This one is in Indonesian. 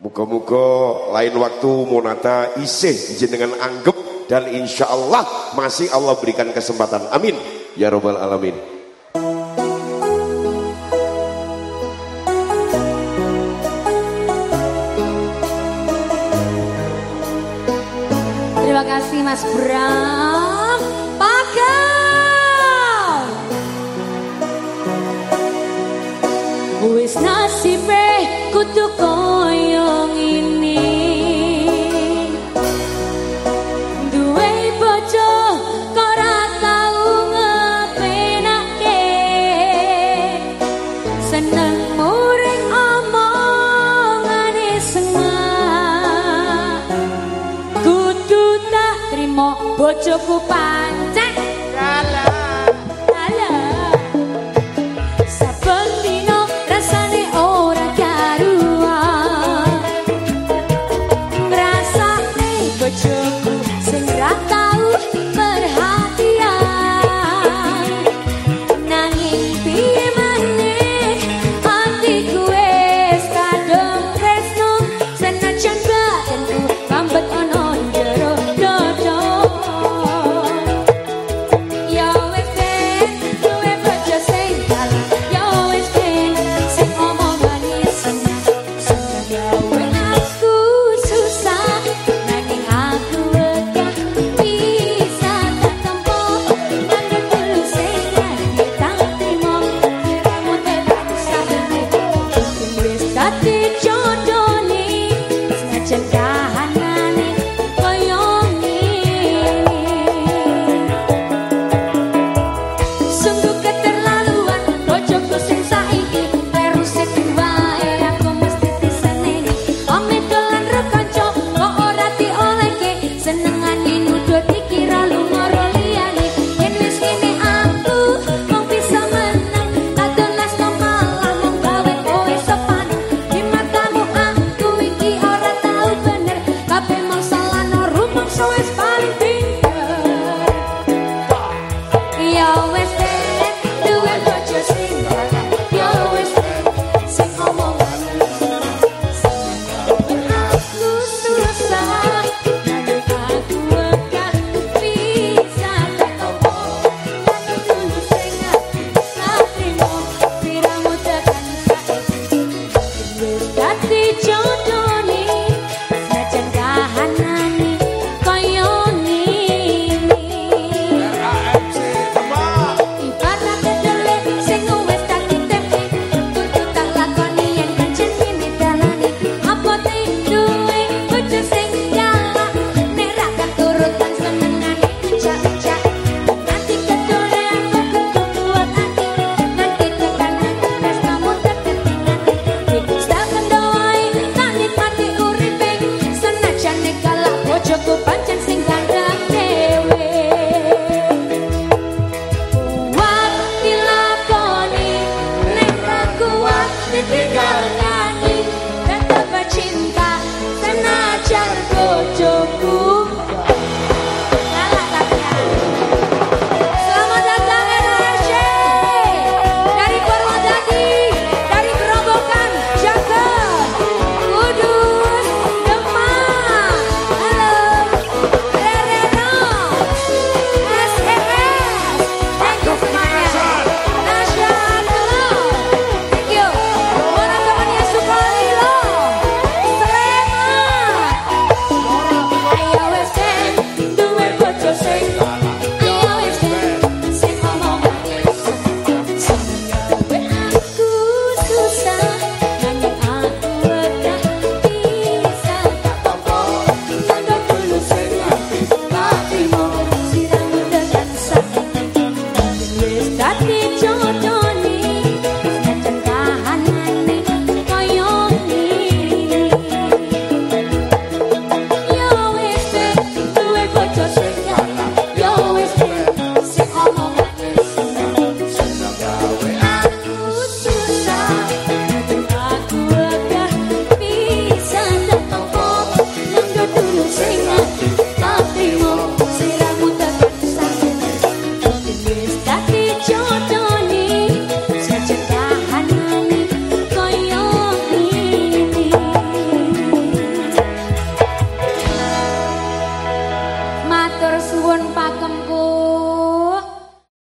Muga-muga lain waktu monata isih jenengan anggap dan insya Allah masih Allah berikan kesempatan. Amin. Ya Robbal Alamin. Terima kasih Mas Bram. Seneng muring omongane semua. Kudu tak trimo bojoku pancen chẳng đã